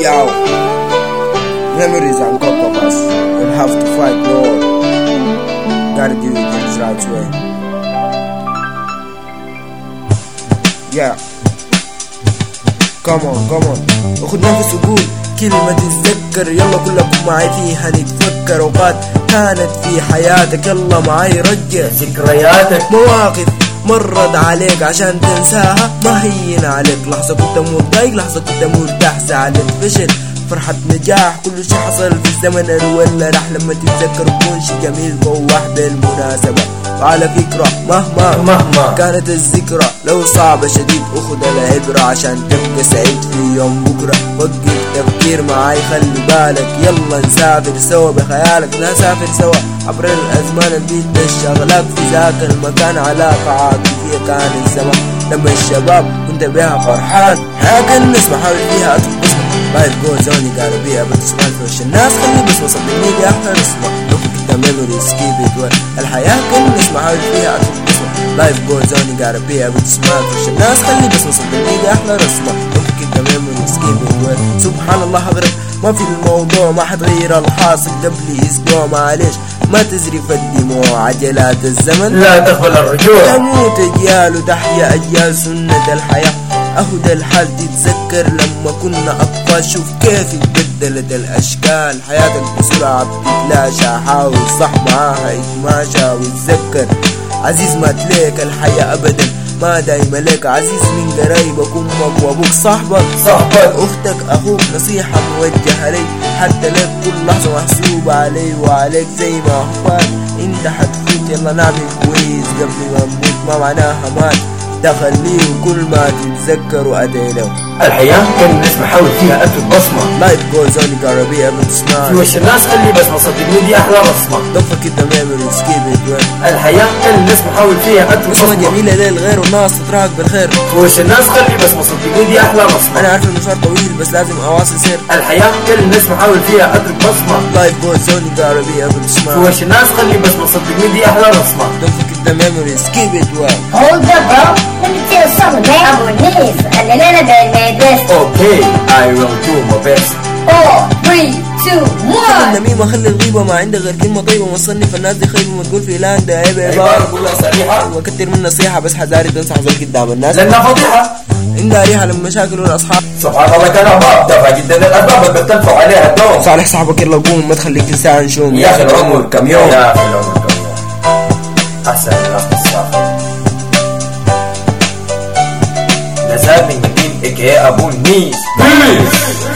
Yo, memories uncompromise. Don't have to fight war. Gotta do things right way. Yeah. Come on, come on. خد نفس وقول كلمة تتذكر يلا كلكم معي فيها نتفكر اوقات كانت في حياتك يلا معي رجع ذكرياتك مواقف مرت عليك عشان تنساها. ما هين عليك لحظة كنت متضايق لحظة كنت مرتاح ساعة فشل. فرحة نجاح. كل شي حصل في الزمن الولا راح لما تتذكر كل شي جميل. فوح بالمناسبة. وعلى فكرة مهما مهما. كانت الذكرى لو صعبة شديد اخد العبرة عشان تبقى سعيد في يوم بكرة. وقف تفكير معاي خلي بالك. يلا نسافر سوا بخيالك. نسافر سوا عبر الأزمان. البيت الشغلك في ذاك المكان. علاقة عاطفية كان الزمان. لما الشباب كنت بها فرحان. حاجة نسمع حاول فيها. جوز اوني قالوا بيها بتسمع في وش الناس خلي بصمة صدقني دي أحلى نسمة لو كنت ميموريز كيب ات الحياة كل نسمع حاول فيها ادخل بصمة لايف اوني قالوا بيها بتسمع في وش الناس خلي بصمة صدقني دي أحلى رسمة لو كنت ميموريز كيب ات سبحان الله حضرتك ما في الموضوع ما حتغير الحاصل. قبل أسبوع معلش ما تزرف الدموع عجلات الزمن. لا تقبل الرجوع. تموت اجيال وتحيا أجيال سنة الحياة. أهو ده الحال تتذكر لما كنا أطفال. شوف كيف اتبدلت الأشكال. حياتك بسرعة بتتلاشى. حاول صح معاها اتماشى وتذكر عزيز ما تليك الحياة ابدا. ما دايما لك عزيز من قرايبك أمك وأبوك. صاحبك صاحبك. أختك أخوك. نصيحة موجهة لي. حتى لك كل لحظة محسوبة علي وعليك زي ما فات إنت حتفوت. يلا نعمل كويس قبل ما نموت ما معناها مات. تخليه كل ما تتذكر وادعي له الحياة كان الناس بحاول فيها أترك بصمة. life goes on قربية في بتسمع وش الناس خلي بصمة صدقني دي أحلى بصمة. ضفك memories كيف الحياة كان الناس بحاول فيها أترك بصمة. جميلة للغير والناس تتراك بالخير. في وش الناس خلي بصمة صدقني دي أحلى بصمة. أنا عارف المشوار طويل بس لازم أواصل سير. الحياة كان الناس بحاول فيها أترك بصمة. لايف جوز اون قربية في بتسمع وش الناس خلي بصمة صدقني دي أحلى بصمة. ضفك كيف ات Hold up, bro. Let me tell you something, man. I'm on knees. خلينا بين this. Okay I will do my best. Four, three, two, one. النميمة خلي الغيبة ما عندك غير كلمة طيبة. وصلني فالناس دي خيبة ما تقول فلان ده عيب عبارة عبارة كلها صريحة وكتر من نصيحة بس حذاري تنصح زي قدام الناس لأنها فضيحة. عندها ريحة للمشاكل والأصحاب سبحان الله كان أهباب دفع جدا الأسباب اللي بتنفع عليها الدوم صالح صاحبك يلا قوم ما تخليك تنسى نشوم يا أخي العمر كم يوم؟ يا أخي العمر كم يوم؟ أحسن الأخ zaɓin yin ake abun ni. Peace.